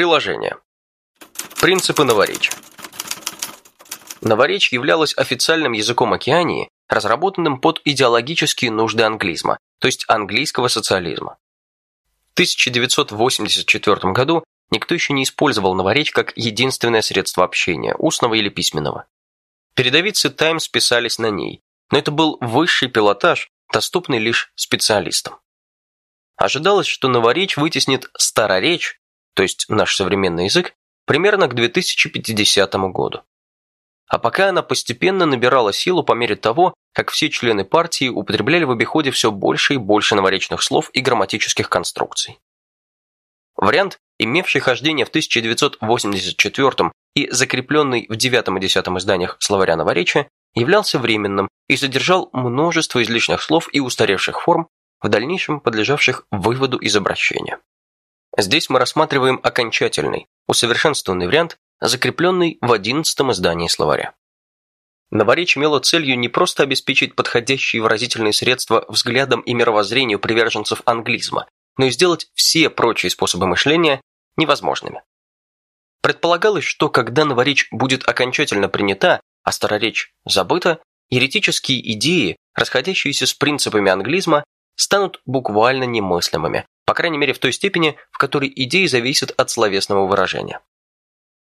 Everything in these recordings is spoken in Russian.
Приложение. Принципы новоречия. Новоречь являлась официальным языком Океании, разработанным под идеологические нужды англизма, то есть английского социализма. В 1984 году никто еще не использовал новоречь как единственное средство общения, устного или письменного. Передовицы «Таймс» писались на ней, но это был высший пилотаж, доступный лишь специалистам. Ожидалось, что новоречь вытеснит староречь, то есть наш современный язык, примерно к 2050 году. А пока она постепенно набирала силу по мере того, как все члены партии употребляли в обиходе все больше и больше новоречных слов и грамматических конструкций. Вариант, имевший хождение в 1984 и закрепленный в 9 и 10 изданиях словаря новоречия, являлся временным и содержал множество излишних слов и устаревших форм, в дальнейшем подлежавших выводу из обращения. Здесь мы рассматриваем окончательный, усовершенствованный вариант, закрепленный в 11 издании словаря. Новоречь имело целью не просто обеспечить подходящие выразительные средства взглядам и мировоззрению приверженцев англизма, но и сделать все прочие способы мышления невозможными. Предполагалось, что когда новоречь будет окончательно принята, а староречь забыта, еретические идеи, расходящиеся с принципами англизма, станут буквально немыслимыми, по крайней мере в той степени, в которой идеи зависят от словесного выражения.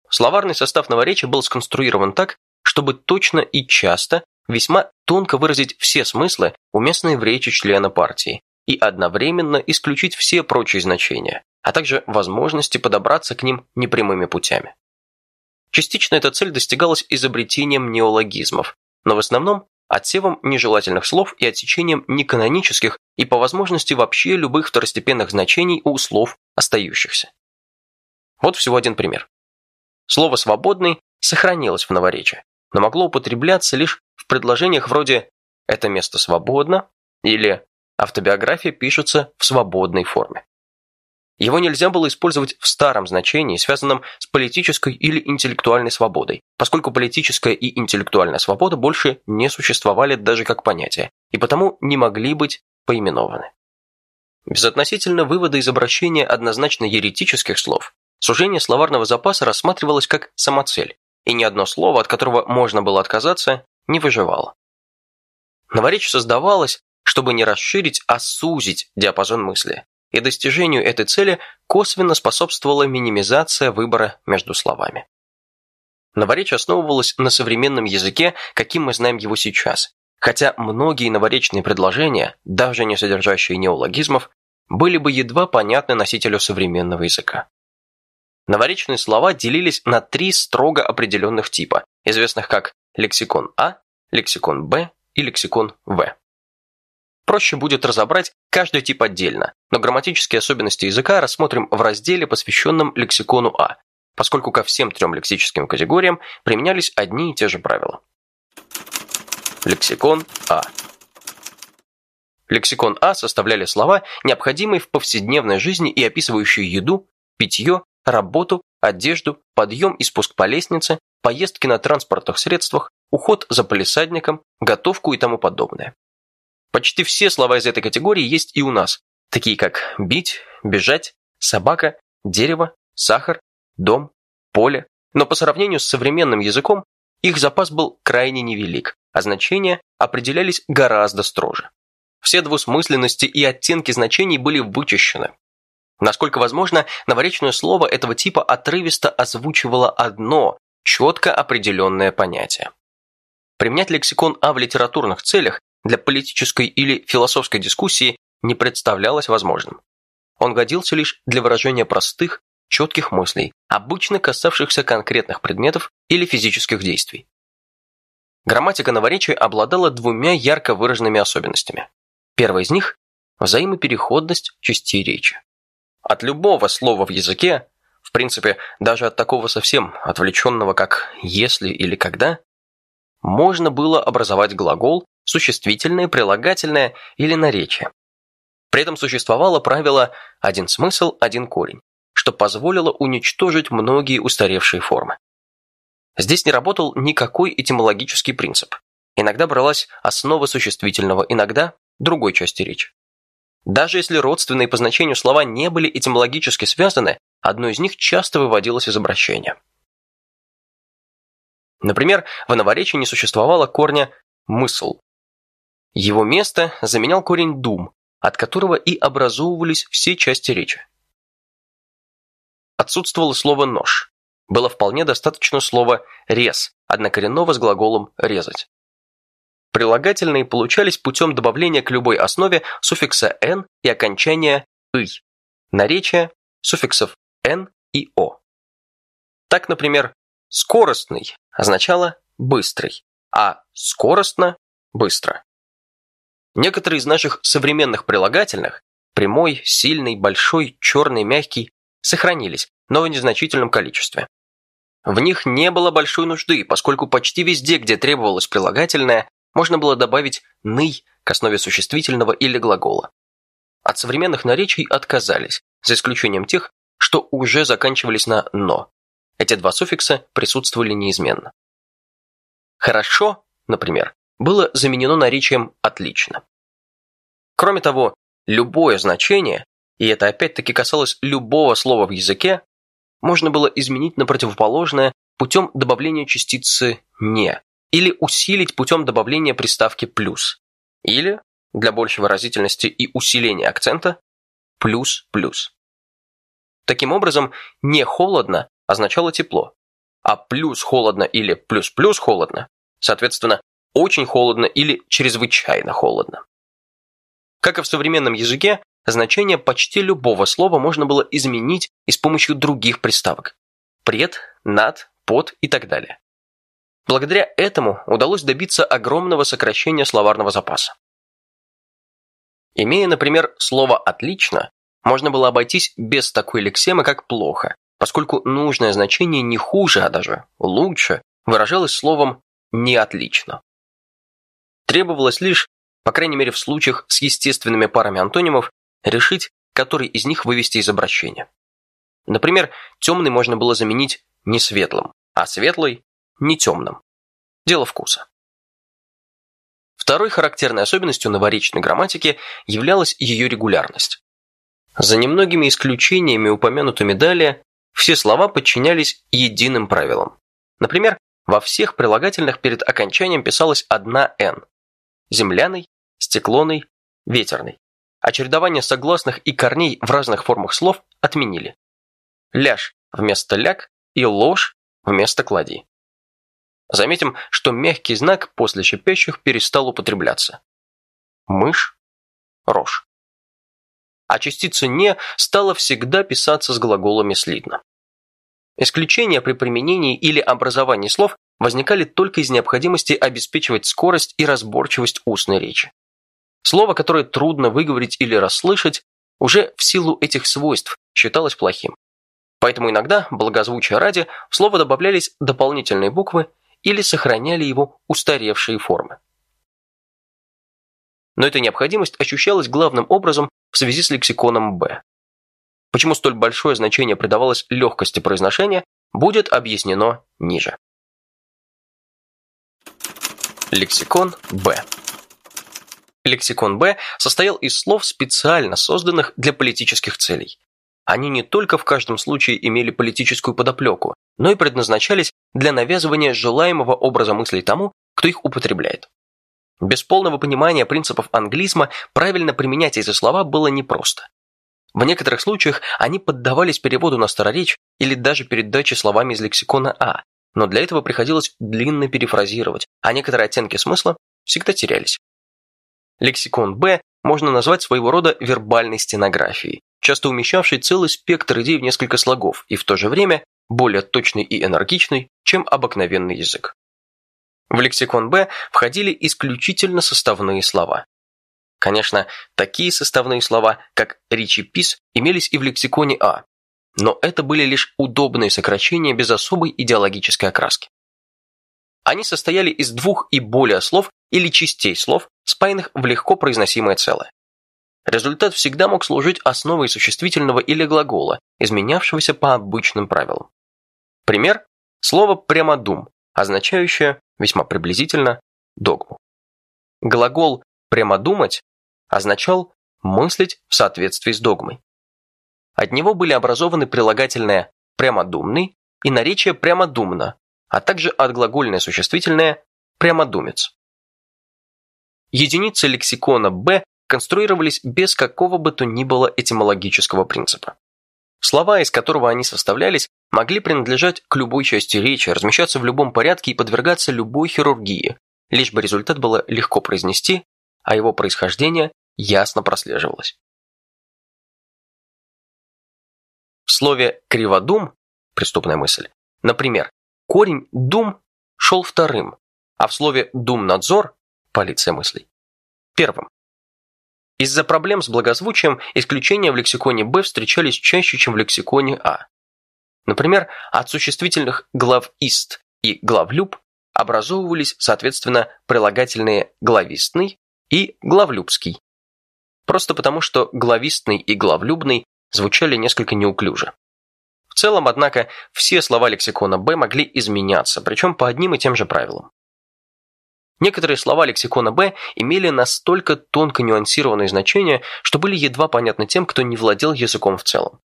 Словарный состав новоречия был сконструирован так, чтобы точно и часто, весьма тонко выразить все смыслы, уместные в речи члена партии, и одновременно исключить все прочие значения, а также возможности подобраться к ним непрямыми путями. Частично эта цель достигалась изобретением неологизмов, но в основном отсевом нежелательных слов и отсечением неканонических и по возможности вообще любых второстепенных значений у слов остающихся. Вот всего один пример. Слово «свободный» сохранилось в новоречии, но могло употребляться лишь в предложениях вроде «это место свободно» или «автобиография пишется в свободной форме». Его нельзя было использовать в старом значении, связанном с политической или интеллектуальной свободой, поскольку политическая и интеллектуальная свобода больше не существовали даже как понятия, и потому не могли быть поименованы. Безотносительно вывода из обращения однозначно еретических слов, сужение словарного запаса рассматривалось как самоцель, и ни одно слово, от которого можно было отказаться, не выживало. Новоречь создавалось, чтобы не расширить, а сузить диапазон мысли, и достижению этой цели косвенно способствовала минимизация выбора между словами. Новоречь основывалось на современном языке, каким мы знаем его сейчас, хотя многие новоречные предложения, даже не содержащие неологизмов, были бы едва понятны носителю современного языка. Новоречные слова делились на три строго определенных типа, известных как лексикон А, лексикон Б и лексикон В. Проще будет разобрать каждый тип отдельно, но грамматические особенности языка рассмотрим в разделе, посвященном лексикону А, поскольку ко всем трем лексическим категориям применялись одни и те же правила. Лексикон А. Лексикон А составляли слова, необходимые в повседневной жизни и описывающие еду, питье, работу, одежду, подъем и спуск по лестнице, поездки на транспортных средствах, уход за полисадником, готовку и тому подобное. Почти все слова из этой категории есть и у нас, такие как бить, бежать, собака, дерево, сахар, дом, поле. Но по сравнению с современным языком, их запас был крайне невелик, а значения определялись гораздо строже. Все двусмысленности и оттенки значений были вычищены. Насколько возможно, новоречное слово этого типа отрывисто озвучивало одно, четко определенное понятие. Применять лексикон А в литературных целях для политической или философской дискуссии не представлялось возможным. Он годился лишь для выражения простых, четких мыслей, обычно касавшихся конкретных предметов или физических действий. Грамматика новоречия обладала двумя ярко выраженными особенностями. Первая из них – взаимопереходность частей речи. От любого слова в языке, в принципе, даже от такого совсем отвлеченного, как «если» или «когда», можно было образовать глагол, существительное, прилагательное или наречие. При этом существовало правило «один смысл, один корень», что позволило уничтожить многие устаревшие формы. Здесь не работал никакой этимологический принцип. Иногда бралась основа существительного, иногда другой части речи. Даже если родственные по значению слова не были этимологически связаны, одно из них часто выводилось из обращения. Например, в новоречии не существовало корня «мысл». Его место заменял корень «дум», от которого и образовывались все части речи. Отсутствовало слово «нож». Было вполне достаточно слова «рез», однокоренного с глаголом «резать». Прилагательные получались путем добавления к любой основе суффикса «н» и окончания «ый». Наречия суффиксов «н» и «о». Так, например, «скоростный» означало «быстрый», а «скоростно» – «быстро». Некоторые из наших современных прилагательных – прямой, сильный, большой, черный, мягкий – сохранились, но в незначительном количестве. В них не было большой нужды, поскольку почти везде, где требовалось прилагательное, можно было добавить «ный» к основе существительного или глагола. От современных наречий отказались, за исключением тех, что уже заканчивались на «но». Эти два суффикса присутствовали неизменно. «Хорошо», например, было заменено наречием «отлично». Кроме того, любое значение, и это опять-таки касалось любого слова в языке, можно было изменить на противоположное путем добавления частицы «не» или усилить путем добавления приставки «плюс», или, для большей выразительности и усиления акцента, «плюс-плюс». Таким образом, «не холодно» означало тепло, а «плюс холодно» или «плюс-плюс холодно» соответственно, очень холодно или чрезвычайно холодно. Как и в современном языке, значение почти любого слова можно было изменить и с помощью других приставок – пред, над, под и так далее. Благодаря этому удалось добиться огромного сокращения словарного запаса. Имея, например, слово «отлично», можно было обойтись без такой лексемы, как «плохо», поскольку нужное значение не хуже, а даже лучше выражалось словом «не отлично». Требовалось лишь, по крайней мере в случаях с естественными парами антонимов, решить, который из них вывести из обращения. Например, темный можно было заменить не светлым, а светлый – не темным. Дело вкуса. Второй характерной особенностью новоречной грамматики являлась ее регулярность. За немногими исключениями, упомянутыми далее, все слова подчинялись единым правилам. Например, во всех прилагательных перед окончанием писалась одна «н» – земляный, стеклоный, ветерный а чередование согласных и корней в разных формах слов отменили. Ляж вместо ляг и ложь вместо клади. Заметим, что мягкий знак после шипящих перестал употребляться. Мышь, рожь. А частица «не» стала всегда писаться с глаголами слитно. Исключения при применении или образовании слов возникали только из необходимости обеспечивать скорость и разборчивость устной речи. Слово, которое трудно выговорить или расслышать, уже в силу этих свойств считалось плохим. Поэтому иногда, благозвучия ради, в слово добавлялись дополнительные буквы или сохраняли его устаревшие формы. Но эта необходимость ощущалась главным образом в связи с лексиконом «Б». Почему столь большое значение придавалось легкости произношения, будет объяснено ниже. Лексикон «Б». Лексикон Б состоял из слов, специально созданных для политических целей. Они не только в каждом случае имели политическую подоплеку, но и предназначались для навязывания желаемого образа мыслей тому, кто их употребляет. Без полного понимания принципов англизма правильно применять эти слова было непросто. В некоторых случаях они поддавались переводу на староречь или даже передаче словами из лексикона А, но для этого приходилось длинно перефразировать, а некоторые оттенки смысла всегда терялись. Лексикон Б можно назвать своего рода вербальной стенографией, часто умещавшей целый спектр идей в несколько слогов и в то же время более точный и энергичный, чем обыкновенный язык. В лексикон Б входили исключительно составные слова. Конечно, такие составные слова, как речепис, имелись и в лексиконе А, но это были лишь удобные сокращения без особой идеологической окраски. Они состояли из двух и более слов или частей слов, спаянных в легко произносимое целое. Результат всегда мог служить основой существительного или глагола, изменявшегося по обычным правилам. Пример – слово «прямодум», означающее, весьма приблизительно, догму. Глагол «прямодумать» означал «мыслить в соответствии с догмой». От него были образованы прилагательное «прямодумный» и наречие «прямодумно», а также отглагольное существительное «прямодумец». Единицы лексикона «Б» конструировались без какого бы то ни было этимологического принципа. Слова, из которого они составлялись, могли принадлежать к любой части речи, размещаться в любом порядке и подвергаться любой хирургии, лишь бы результат было легко произнести, а его происхождение ясно прослеживалось. Слове «криводум» – преступная мысль, например, корень «дум» шел вторым, а в слове «думнадзор» – полиция мыслей – первым. Из-за проблем с благозвучием исключения в лексиконе «Б» встречались чаще, чем в лексиконе «А». Например, от существительных «главист» и «главлюб» образовывались, соответственно, прилагательные «главистный» и «главлюбский». Просто потому, что «главистный» и «главлюбный» звучали несколько неуклюже. В целом, однако, все слова лексикона «Б» могли изменяться, причем по одним и тем же правилам. Некоторые слова лексикона «Б» имели настолько тонко нюансированные значения, что были едва понятны тем, кто не владел языком в целом.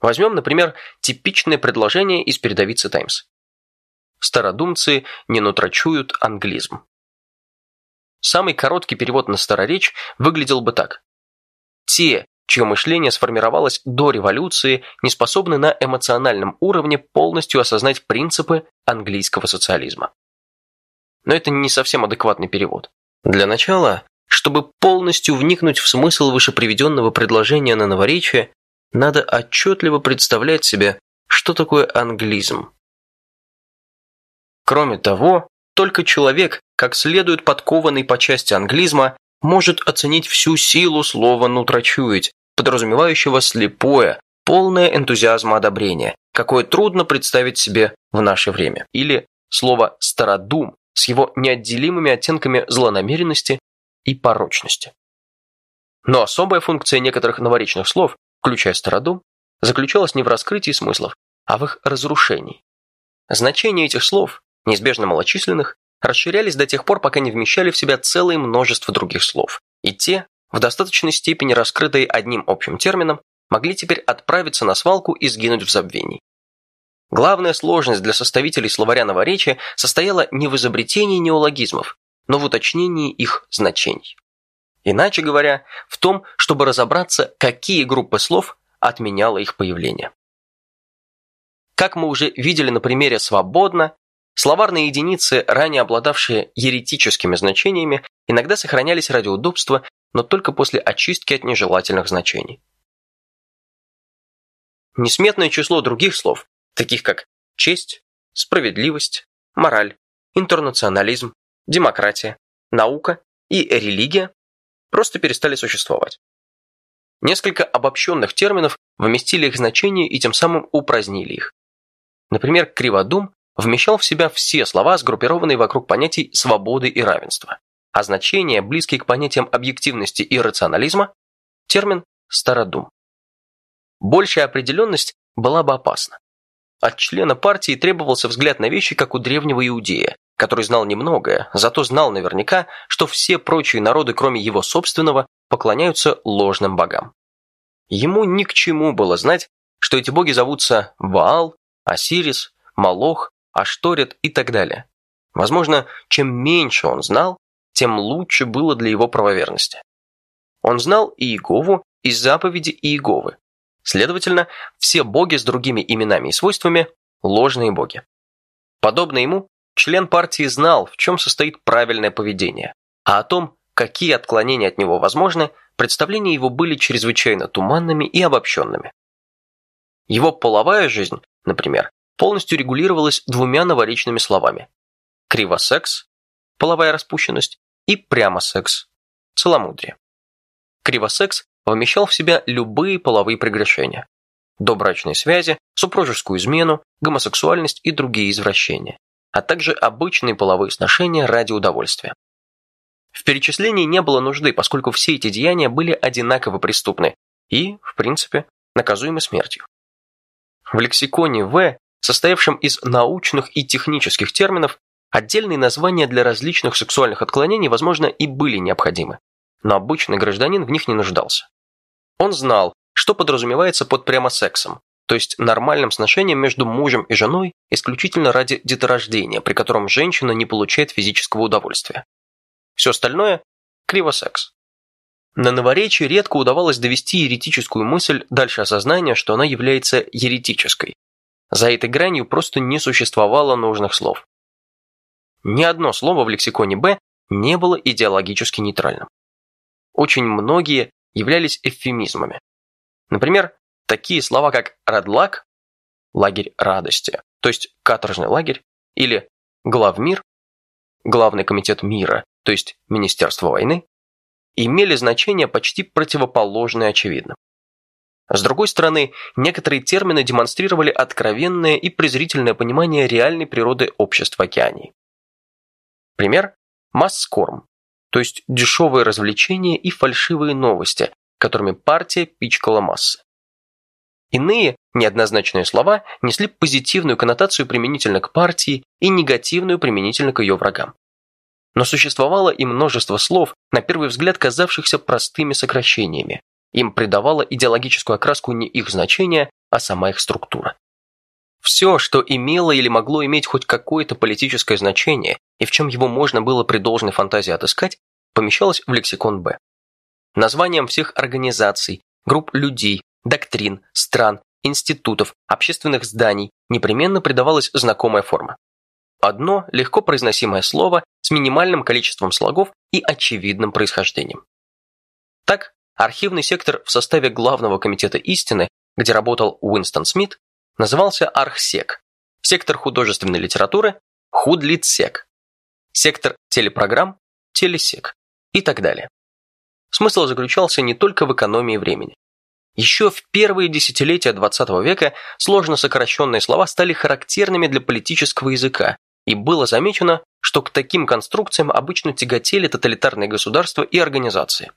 Возьмем, например, типичное предложение из передовицы «Таймс». Стародумцы не нутрачуют англизм. Самый короткий перевод на староречь выглядел бы так. Те, чье мышление сформировалось до революции, не способны на эмоциональном уровне полностью осознать принципы английского социализма но это не совсем адекватный перевод. Для начала, чтобы полностью вникнуть в смысл вышеприведенного предложения на новоречие, надо отчетливо представлять себе, что такое англизм. Кроме того, только человек, как следует подкованный по части англизма, может оценить всю силу слова «нутрачуять», подразумевающего слепое, полное энтузиазма одобрения, какое трудно представить себе в наше время. Или слово «стародум», с его неотделимыми оттенками злонамеренности и порочности. Но особая функция некоторых новоречных слов, включая стародум, заключалась не в раскрытии смыслов, а в их разрушении. Значения этих слов, неизбежно малочисленных, расширялись до тех пор, пока не вмещали в себя целое множество других слов, и те, в достаточной степени раскрытые одним общим термином, могли теперь отправиться на свалку и сгинуть в забвении. Главная сложность для составителей словаря новоречия состояла не в изобретении неологизмов, но в уточнении их значений. Иначе говоря, в том, чтобы разобраться, какие группы слов отменяло их появление. Как мы уже видели на примере «свободно», словарные единицы, ранее обладавшие еретическими значениями, иногда сохранялись ради удобства, но только после очистки от нежелательных значений. Несметное число других слов таких как честь, справедливость, мораль, интернационализм, демократия, наука и религия, просто перестали существовать. Несколько обобщенных терминов вместили их значение и тем самым упразднили их. Например, криводум вмещал в себя все слова, сгруппированные вокруг понятий свободы и равенства, а значения, близкие к понятиям объективности и рационализма, термин стародум. Большая определенность была бы опасна. От члена партии требовался взгляд на вещи, как у древнего иудея, который знал немногое, зато знал наверняка, что все прочие народы, кроме его собственного, поклоняются ложным богам. Ему ни к чему было знать, что эти боги зовутся Ваал, Осирис, Малох, Ашторет и так далее. Возможно, чем меньше он знал, тем лучше было для его правоверности. Он знал и Иегову, и заповеди Иеговы, Следовательно, все боги с другими именами и свойствами – ложные боги. Подобно ему, член партии знал, в чем состоит правильное поведение, а о том, какие отклонения от него возможны, представления его были чрезвычайно туманными и обобщенными. Его половая жизнь, например, полностью регулировалась двумя новоречными словами – кривосекс – половая распущенность и прямосекс – целомудрие. Кривосекс вмещал в себя любые половые прегрешения. Добрачные связи, супружескую измену, гомосексуальность и другие извращения, а также обычные половые сношения ради удовольствия. В перечислении не было нужды, поскольку все эти деяния были одинаково преступны и, в принципе, наказуемы смертью. В лексиконе В, состоявшем из научных и технических терминов, отдельные названия для различных сексуальных отклонений, возможно, и были необходимы, но обычный гражданин в них не нуждался. Он знал, что подразумевается под прямо сексом, то есть нормальным сношением между мужем и женой исключительно ради деторождения, при котором женщина не получает физического удовольствия. Все остальное – кривосекс. На новоречии редко удавалось довести еретическую мысль дальше осознания, что она является еретической. За этой гранью просто не существовало нужных слов. Ни одно слово в лексиконе «Б» не было идеологически нейтральным. Очень многие являлись эвфемизмами. Например, такие слова, как «радлак» – лагерь радости, то есть каторжный лагерь, или «главмир» – главный комитет мира, то есть Министерство войны, имели значение почти противоположное очевидным. С другой стороны, некоторые термины демонстрировали откровенное и презрительное понимание реальной природы общества океании. Пример – масскорм, то есть дешевые развлечения и фальшивые новости, которыми партия пичкала массы. Иные, неоднозначные слова несли позитивную коннотацию применительно к партии и негативную применительно к ее врагам. Но существовало и множество слов, на первый взгляд казавшихся простыми сокращениями. Им придавала идеологическую окраску не их значение, а сама их структура. Все, что имело или могло иметь хоть какое-то политическое значение и в чем его можно было при должной фантазии отыскать, помещалось в лексикон Б. Названиям всех организаций, групп людей, доктрин, стран, институтов, общественных зданий непременно придавалась знакомая форма. Одно легко произносимое слово с минимальным количеством слогов и очевидным происхождением. Так, архивный сектор в составе Главного комитета истины, где работал Уинстон Смит, назывался Архсек, сектор художественной литературы – Худлитсек, сектор телепрограмм – Телесек и так далее. Смысл заключался не только в экономии времени. Еще в первые десятилетия XX века сложно сокращенные слова стали характерными для политического языка, и было замечено, что к таким конструкциям обычно тяготели тоталитарные государства и организации.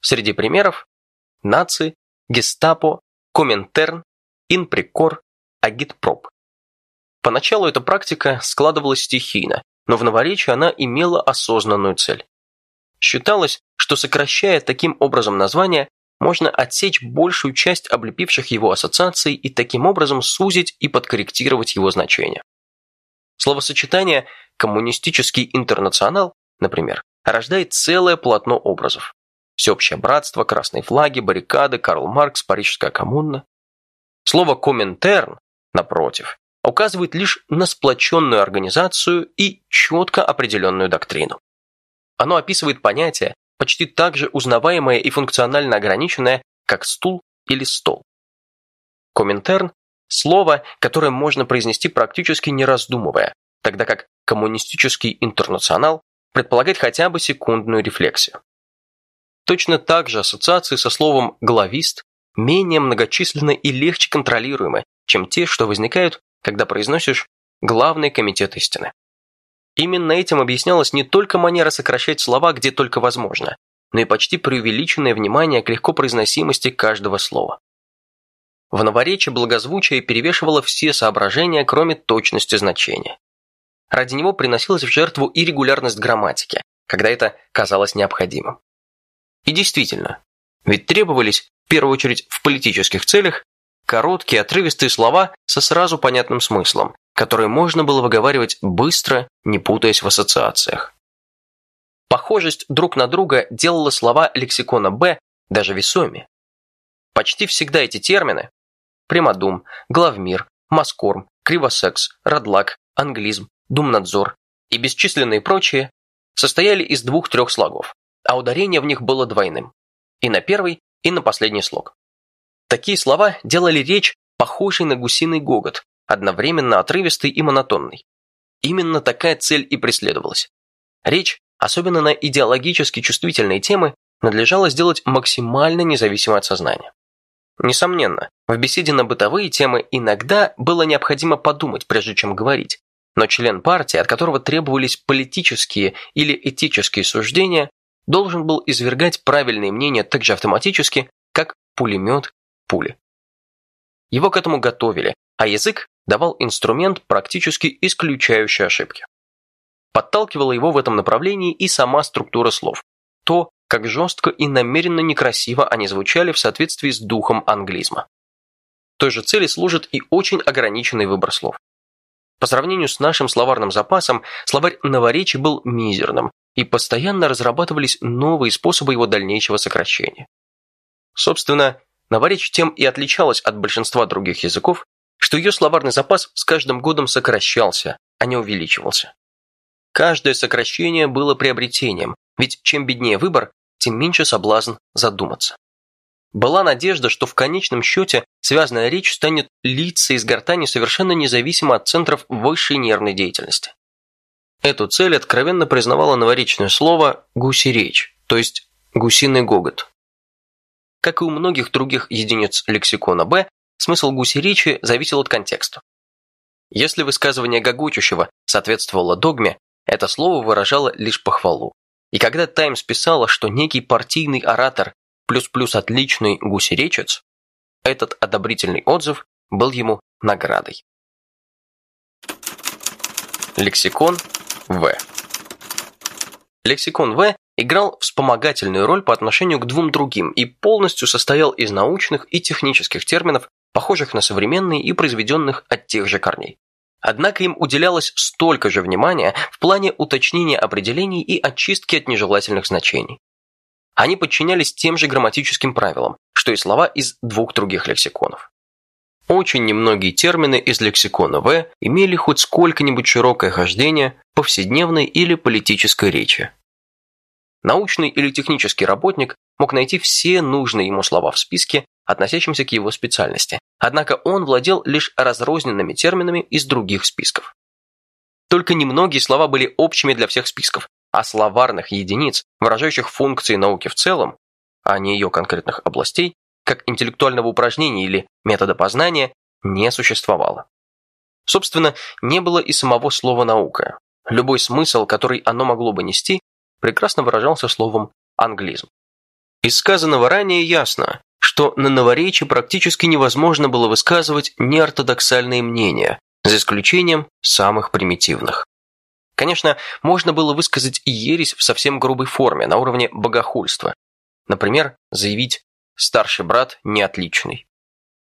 Среди примеров – нации, гестапо, коминтерн, инприкор, агитпроп. Поначалу эта практика складывалась стихийно, но в новоречии она имела осознанную цель. Считалось, что сокращая таким образом название, можно отсечь большую часть облепивших его ассоциаций и таким образом сузить и подкорректировать его значение. Словосочетание «коммунистический интернационал», например, рождает целое полотно образов. Всеобщее братство, красные флаги, баррикады, Карл Маркс, Парижская коммуна. Слово «коминтерн», напротив, указывает лишь на сплоченную организацию и четко определенную доктрину. Оно описывает понятие, почти так же узнаваемое и функционально ограниченное, как стул или стол. Коминтерн – слово, которое можно произнести практически не раздумывая, тогда как коммунистический интернационал предполагает хотя бы секундную рефлексию. Точно так же ассоциации со словом «главист» менее многочисленны и легче контролируемы, чем те, что возникают, когда произносишь «главный комитет истины». Именно этим объяснялась не только манера сокращать слова где только возможно, но и почти преувеличенное внимание к легко произносимости каждого слова. В новоречии благозвучие перевешивало все соображения, кроме точности значения. Ради него приносилась в жертву и регулярность грамматики, когда это казалось необходимым. И действительно, ведь требовались, в первую очередь в политических целях, короткие отрывистые слова со сразу понятным смыслом, которые можно было выговаривать быстро, не путаясь в ассоциациях. Похожесть друг на друга делала слова лексикона «Б» даже весомее. Почти всегда эти термины – прямодум, главмир, маскорм, кривосекс, радлак, англизм, думнадзор и бесчисленные прочие – состояли из двух-трех слогов, а ударение в них было двойным – и на первый, и на последний слог. Такие слова делали речь похожей на гусиный гогот, одновременно отрывистый и монотонный. Именно такая цель и преследовалась. Речь, особенно на идеологически чувствительные темы, надлежало сделать максимально независимой от сознания. Несомненно, в беседе на бытовые темы иногда было необходимо подумать, прежде чем говорить, но член партии, от которого требовались политические или этические суждения, должен был извергать правильные мнения так же автоматически, как пулемет пули. Его к этому готовили, а язык давал инструмент, практически исключающий ошибки. Подталкивала его в этом направлении и сама структура слов. То, как жестко и намеренно некрасиво они звучали в соответствии с духом англизма. Той же цели служит и очень ограниченный выбор слов. По сравнению с нашим словарным запасом, словарь новоречий был мизерным, и постоянно разрабатывались новые способы его дальнейшего сокращения. Собственно, новоречь тем и отличалась от большинства других языков, что ее словарный запас с каждым годом сокращался, а не увеличивался. Каждое сокращение было приобретением, ведь чем беднее выбор, тем меньше соблазн задуматься. Была надежда, что в конечном счете связанная речь станет литься из гортани совершенно независимо от центров высшей нервной деятельности. Эту цель откровенно признавало новоречное слово «гуси-речь», то есть «гусиный гогот». Как и у многих других единиц лексикона «Б», смысл гуси-речи зависел от контекста. Если высказывание гогочущего соответствовало догме, это слово выражало лишь похвалу. И когда Таймс писала, что некий партийный оратор плюс-плюс отличный гусеречец, этот одобрительный отзыв был ему наградой. Лексикон В. Лексикон В играл вспомогательную роль по отношению к двум другим и полностью состоял из научных и технических терминов, похожих на современные и произведенных от тех же корней. Однако им уделялось столько же внимания в плане уточнения определений и очистки от нежелательных значений. Они подчинялись тем же грамматическим правилам, что и слова из двух других лексиконов. Очень немногие термины из лексикона В имели хоть сколько-нибудь широкое хождение повседневной или политической речи. Научный или технический работник мог найти все нужные ему слова в списке, относящемся к его специальности, однако он владел лишь разрозненными терминами из других списков. Только немногие слова были общими для всех списков, а словарных единиц, выражающих функции науки в целом, а не ее конкретных областей, как интеллектуального упражнения или метода познания, не существовало. Собственно, не было и самого слова «наука». Любой смысл, который оно могло бы нести, прекрасно выражался словом «англизм». Из сказанного ранее ясно, что на новоречии практически невозможно было высказывать неортодоксальные мнения, за исключением самых примитивных. Конечно, можно было высказать и ересь в совсем грубой форме, на уровне богохульства. Например, заявить «старший брат не отличный».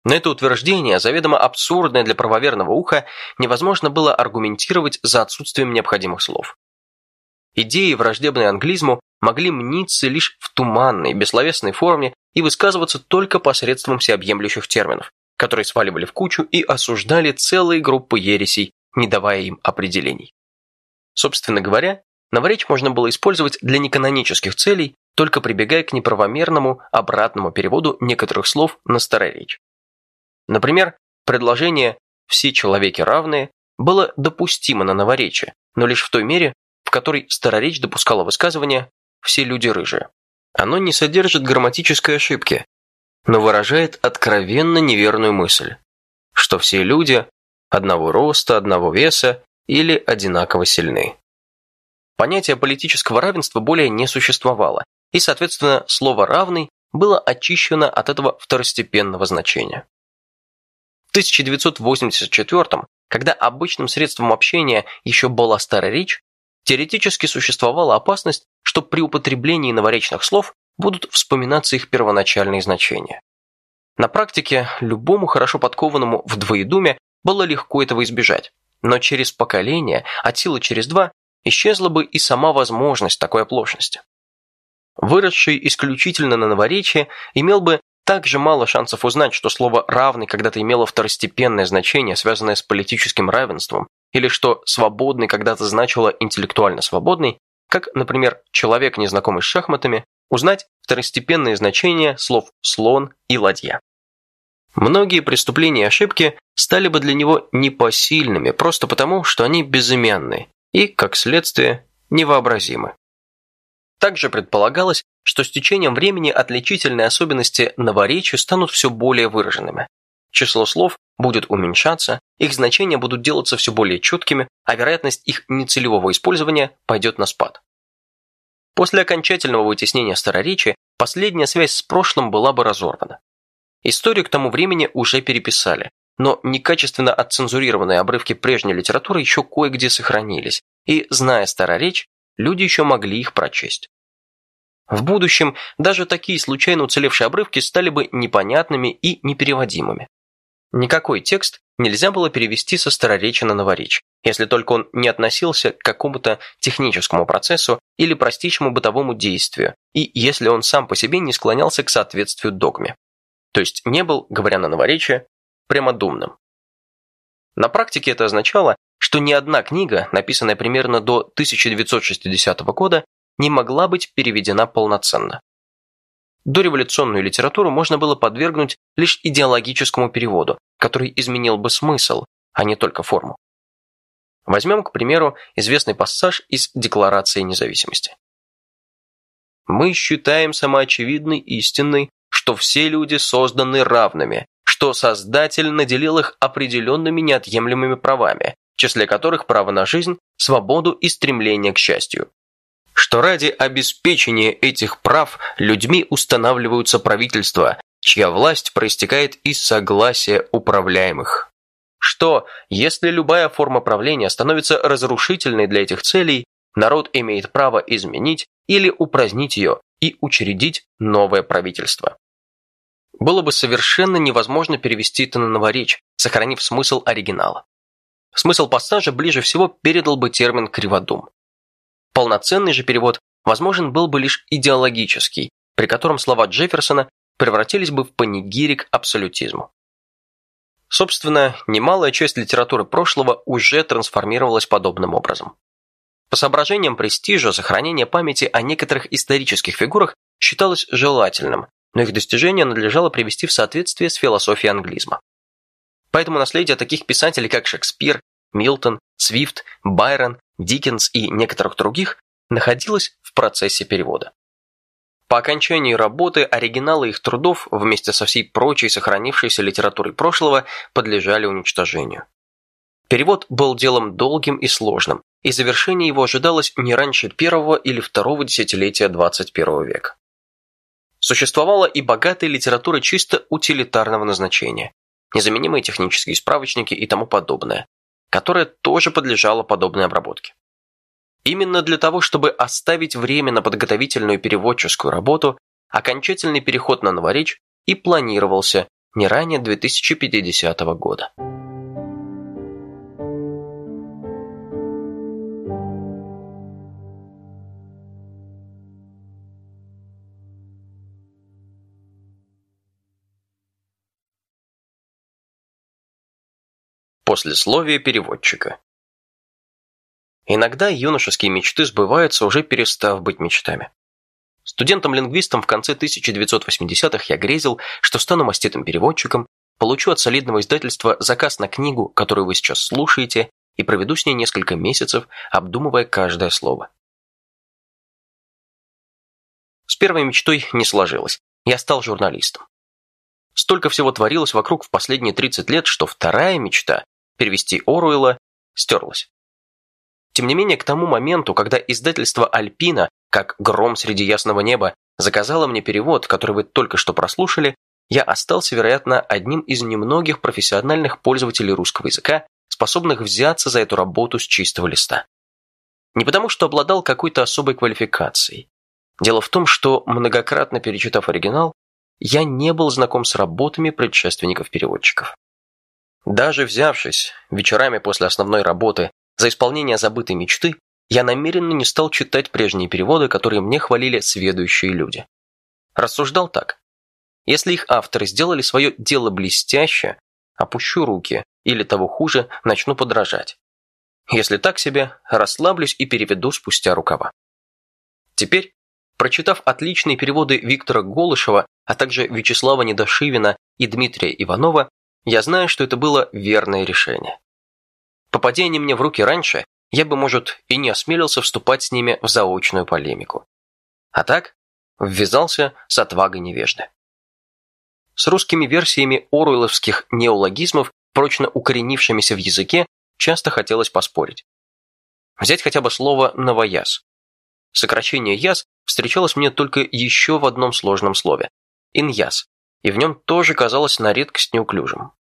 Но это утверждение, заведомо абсурдное для правоверного уха, невозможно было аргументировать за отсутствием необходимых слов. Идеи, враждебные англизму, могли мниться лишь в туманной, бессловесной форме и высказываться только посредством всеобъемлющих терминов, которые сваливали в кучу и осуждали целые группы ересей, не давая им определений. Собственно говоря, новоречь можно было использовать для неканонических целей, только прибегая к неправомерному обратному переводу некоторых слов на староречь. Например, предложение «все человеки равные» было допустимо на новоречие, но лишь в той мере, в которой староречь допускала высказывание «все люди рыжие». Оно не содержит грамматической ошибки, но выражает откровенно неверную мысль, что все люди одного роста, одного веса или одинаково сильны. Понятие политического равенства более не существовало, и, соответственно, слово «равный» было очищено от этого второстепенного значения. В 1984 когда обычным средством общения еще была старая речь, теоретически существовала опасность, что при употреблении новоречных слов будут вспоминаться их первоначальные значения. На практике любому хорошо подкованному в двоедуме было легко этого избежать, но через поколение, от силы через два, исчезла бы и сама возможность такой оплошности. Выросший исключительно на новоречии имел бы также мало шансов узнать, что слово «равный» когда-то имело второстепенное значение, связанное с политическим равенством, или что «свободный» когда-то значило «интеллектуально свободный», как, например, человек, незнакомый с шахматами, узнать второстепенные значения слов «слон» и «ладья». Многие преступления и ошибки стали бы для него непосильными просто потому, что они безымянны и, как следствие, невообразимы. Также предполагалось, что с течением времени отличительные особенности новоречия станут все более выраженными. Число слов будет уменьшаться, их значения будут делаться все более четкими, а вероятность их нецелевого использования пойдет на спад. После окончательного вытеснения староречия последняя связь с прошлым была бы разорвана. Историю к тому времени уже переписали, но некачественно отцензурированные обрывки прежней литературы еще кое-где сохранились, и, зная староречь, люди еще могли их прочесть. В будущем даже такие случайно уцелевшие обрывки стали бы непонятными и непереводимыми. Никакой текст нельзя было перевести со староречия на новоречь, если только он не относился к какому-то техническому процессу или простейшему бытовому действию, и если он сам по себе не склонялся к соответствию догме. То есть не был, говоря на новоречие, прямодумным. На практике это означало, что ни одна книга, написанная примерно до 1960 года, не могла быть переведена полноценно. Дореволюционную литературу можно было подвергнуть лишь идеологическому переводу, который изменил бы смысл, а не только форму. Возьмем, к примеру, известный пассаж из Декларации независимости. «Мы считаем самоочевидной истиной, что все люди созданы равными, что Создатель наделил их определенными неотъемлемыми правами, в числе которых право на жизнь, свободу и стремление к счастью что ради обеспечения этих прав людьми устанавливаются правительства, чья власть проистекает из согласия управляемых. Что, если любая форма правления становится разрушительной для этих целей, народ имеет право изменить или упразднить ее и учредить новое правительство. Было бы совершенно невозможно перевести это на новоречь, сохранив смысл оригинала. Смысл пассажа ближе всего передал бы термин «криводум». Полноценный же перевод возможен был бы лишь идеологический, при котором слова Джефферсона превратились бы в панигирик абсолютизму. Собственно, немалая часть литературы прошлого уже трансформировалась подобным образом. По соображениям престижа, сохранение памяти о некоторых исторических фигурах считалось желательным, но их достижения надлежало привести в соответствие с философией англизма. Поэтому наследие таких писателей, как Шекспир, Милтон, Свифт, Байрон, Диккенс и некоторых других находилось в процессе перевода. По окончании работы оригиналы их трудов вместе со всей прочей сохранившейся литературой прошлого подлежали уничтожению. Перевод был делом долгим и сложным, и завершение его ожидалось не раньше первого или второго десятилетия 21 века. Существовала и богатая литература чисто утилитарного назначения, незаменимые технические справочники и тому подобное, которая тоже подлежала подобной обработке. Именно для того, чтобы оставить время на подготовительную переводческую работу, окончательный переход на новоречь и планировался не ранее 2050 года. Послесловие переводчика. Иногда юношеские мечты сбываются, уже перестав быть мечтами. Студентом-лингвистом в конце 1980-х я грезил, что стану маститым переводчиком, получу от солидного издательства заказ на книгу, которую вы сейчас слушаете, и проведу с ней несколько месяцев, обдумывая каждое слово. С первой мечтой не сложилось. Я стал журналистом. Столько всего творилось вокруг в последние 30 лет, что вторая мечта перевести Оруэлла, стерлось. Тем не менее, к тому моменту, когда издательство «Альпина», как гром среди ясного неба, заказало мне перевод, который вы только что прослушали, я остался, вероятно, одним из немногих профессиональных пользователей русского языка, способных взяться за эту работу с чистого листа. Не потому, что обладал какой-то особой квалификацией. Дело в том, что, многократно перечитав оригинал, я не был знаком с работами предшественников переводчиков. Даже взявшись вечерами после основной работы за исполнение забытой мечты, я намеренно не стал читать прежние переводы, которые мне хвалили сведущие люди. Рассуждал так. Если их авторы сделали свое дело блестяще, опущу руки, или того хуже, начну подражать. Если так себе, расслаблюсь и переведу спустя рукава. Теперь, прочитав отличные переводы Виктора Голышева, а также Вячеслава Недошивина и Дмитрия Иванова, я знаю, что это было верное решение. Попадя они мне в руки раньше, я бы, может, и не осмелился вступать с ними в заочную полемику. А так, ввязался с отвагой невежды. С русскими версиями оруэлловских неологизмов, прочно укоренившимися в языке, часто хотелось поспорить. Взять хотя бы слово «новояз». Сокращение «яз» встречалось мне только еще в одном сложном слове – «иньяз», и в нем тоже казалось на редкость неуклюжим.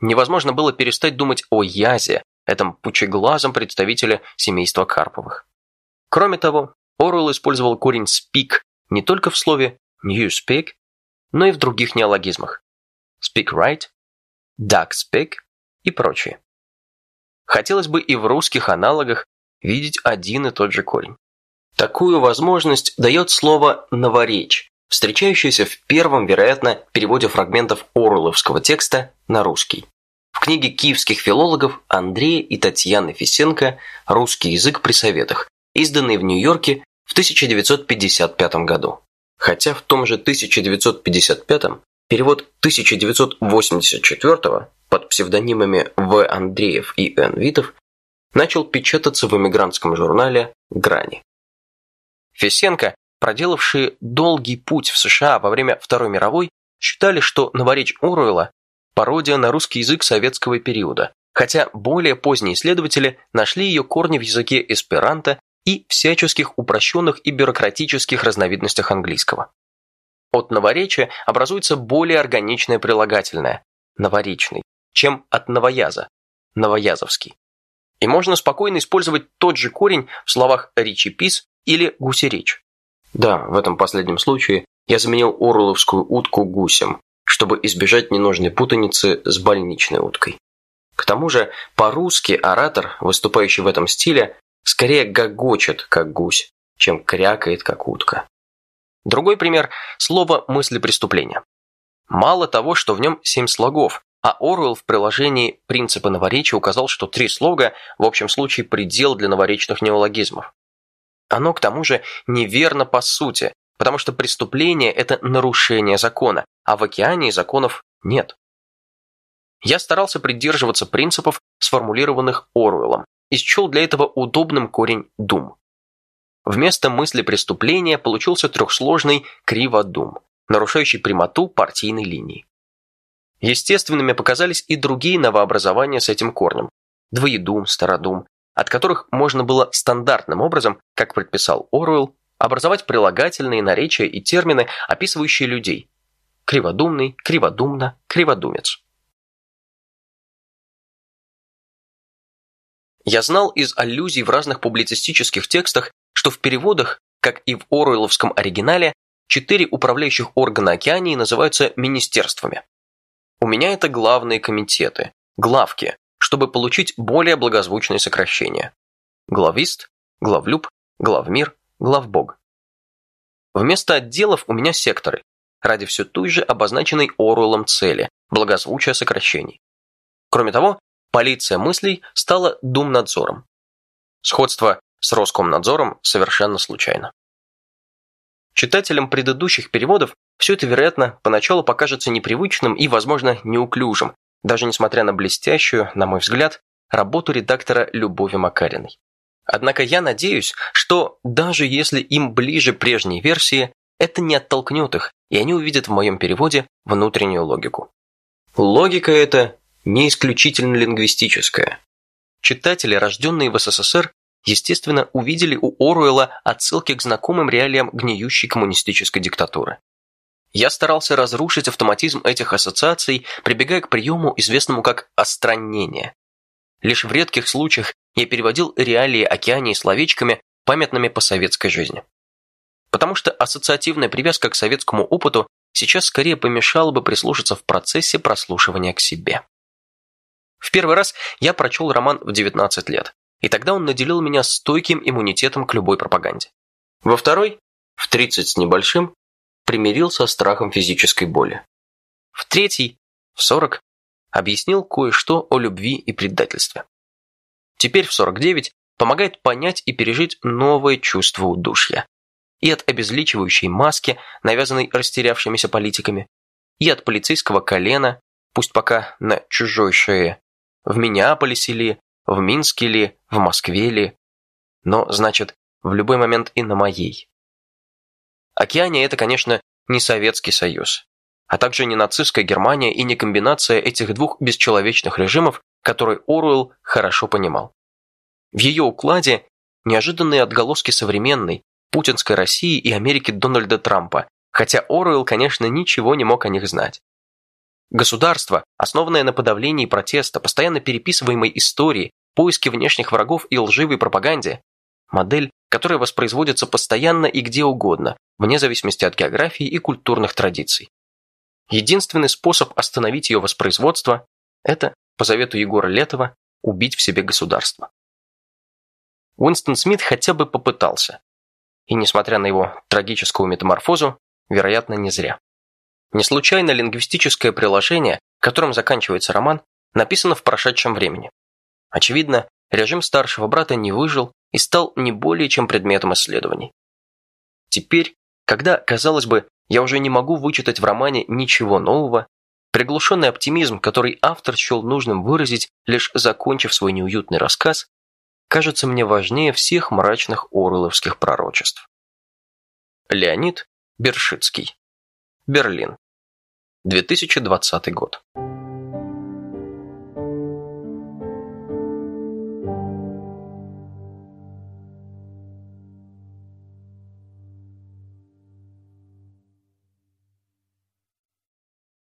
Невозможно было перестать думать о Язе, этом пучеглазом представителе семейства Карповых. Кроме того, Оруэлл использовал корень speak не только в слове newspeak, но и в других неологизмах speak right, duck speak и прочее. Хотелось бы и в русских аналогах видеть один и тот же корень. Такую возможность дает слово «новоречь», встречающееся в первом, вероятно, переводе фрагментов Оруэлловского текста на русский. В книге киевских филологов Андрея и Татьяны Фисенко «Русский язык при советах», изданный в Нью-Йорке в 1955 году. Хотя в том же 1955 перевод 1984 под псевдонимами В. Андреев и Н. Витов начал печататься в эмигрантском журнале «Грани». Фисенко, проделавшие долгий путь в США во время Второй мировой, считали, что новоречь Оруэлла – пародия на русский язык советского периода, хотя более поздние исследователи нашли ее корни в языке эсперанто и всяческих упрощенных и бюрократических разновидностях английского. От новоречия образуется более органичное прилагательное – новоречный, чем от новояза – новоязовский. И можно спокойно использовать тот же корень в словах речепис или гусеречь. Да, в этом последнем случае я заменил орловскую утку гусем, чтобы избежать ненужной путаницы с больничной уткой. К тому же, по-русски оратор, выступающий в этом стиле, скорее гогочет, как гусь, чем крякает, как утка. Другой пример – слово «мыслепреступление». Мало того, что в нем семь слогов, а Оруэлл в приложении «Принципы новоречия» указал, что три слога в общем случае предел для новоречных неологизмов. Оно, к тому же, неверно по сути, потому что преступление – это нарушение закона, а в океане законов нет. Я старался придерживаться принципов, сформулированных Оруэллом, и счел для этого удобным корень «дум». Вместо мысли преступления получился трехсложный криводум, нарушающий прямоту партийной линии. Естественными показались и другие новообразования с этим корнем – двоедум, стародум, от которых можно было стандартным образом, как предписал Оруэлл, образовать прилагательные наречия и термины, описывающие людей – криводумный, криводумно, криводумец. Я знал из аллюзий в разных публицистических текстах, что в переводах, как и в Оруэлловском оригинале, четыре управляющих органа океании называются министерствами. У меня это главные комитеты, главки, чтобы получить более благозвучные сокращения. Главист, главлюб, главмир, главбог. Вместо отделов у меня секторы, ради все той же обозначенной Оруэллом цели, благозвучия сокращений. Кроме того, полиция мыслей стала думнадзором. Сходство с Роскомнадзором совершенно случайно. Читателям предыдущих переводов все это, вероятно, поначалу покажется непривычным и, возможно, неуклюжим, даже несмотря на блестящую, на мой взгляд, работу редактора Любови Макариной. Однако я надеюсь, что даже если им ближе прежние версии, это не оттолкнет их, и они увидят в моем переводе внутреннюю логику. Логика эта не исключительно лингвистическая. Читатели, рожденные в СССР, естественно, увидели у Оруэлла отсылки к знакомым реалиям гниющей коммунистической диктатуры. Я старался разрушить автоматизм этих ассоциаций, прибегая к приему, известному как «остранение». Лишь в редких случаях я переводил реалии океании словечками, памятными по советской жизни. Потому что ассоциативная привязка к советскому опыту сейчас скорее помешала бы прислушаться в процессе прослушивания к себе. В первый раз я прочел роман в 19 лет, и тогда он наделил меня стойким иммунитетом к любой пропаганде. Во второй, в 30 с небольшим, примирился с страхом физической боли. В третий, в сорок, объяснил кое-что о любви и предательстве. Теперь в 49 помогает понять и пережить новое чувство удушья. И от обезличивающей маски, навязанной растерявшимися политиками, и от полицейского колена, пусть пока на чужой шее, в Миннеаполисе ли, в Минске ли, в Москве ли, но, значит, в любой момент и на моей. Океания – это, конечно, не Советский Союз, а также не нацистская Германия и не комбинация этих двух бесчеловечных режимов, которые Оруэлл хорошо понимал. В ее укладе неожиданные отголоски современной, путинской России и Америки Дональда Трампа, хотя Оруэлл, конечно, ничего не мог о них знать. Государство, основанное на подавлении протеста, постоянно переписываемой истории, поиске внешних врагов и лживой пропаганде, модель, которая воспроизводится постоянно и где угодно, вне зависимости от географии и культурных традиций. Единственный способ остановить ее воспроизводство – это, по завету Егора Летова, убить в себе государство. Уинстон Смит хотя бы попытался. И, несмотря на его трагическую метаморфозу, вероятно, не зря. Не случайно лингвистическое приложение, которым заканчивается роман, написано в прошедшем времени. Очевидно, режим старшего брата не выжил и стал не более чем предметом исследований. Теперь, когда, казалось бы, я уже не могу вычитать в романе ничего нового, приглушенный оптимизм, который автор счел нужным выразить, лишь закончив свой неуютный рассказ, кажется мне важнее всех мрачных оруэлловских пророчеств. Леонид Бершицкий. Берлин. 2020 год.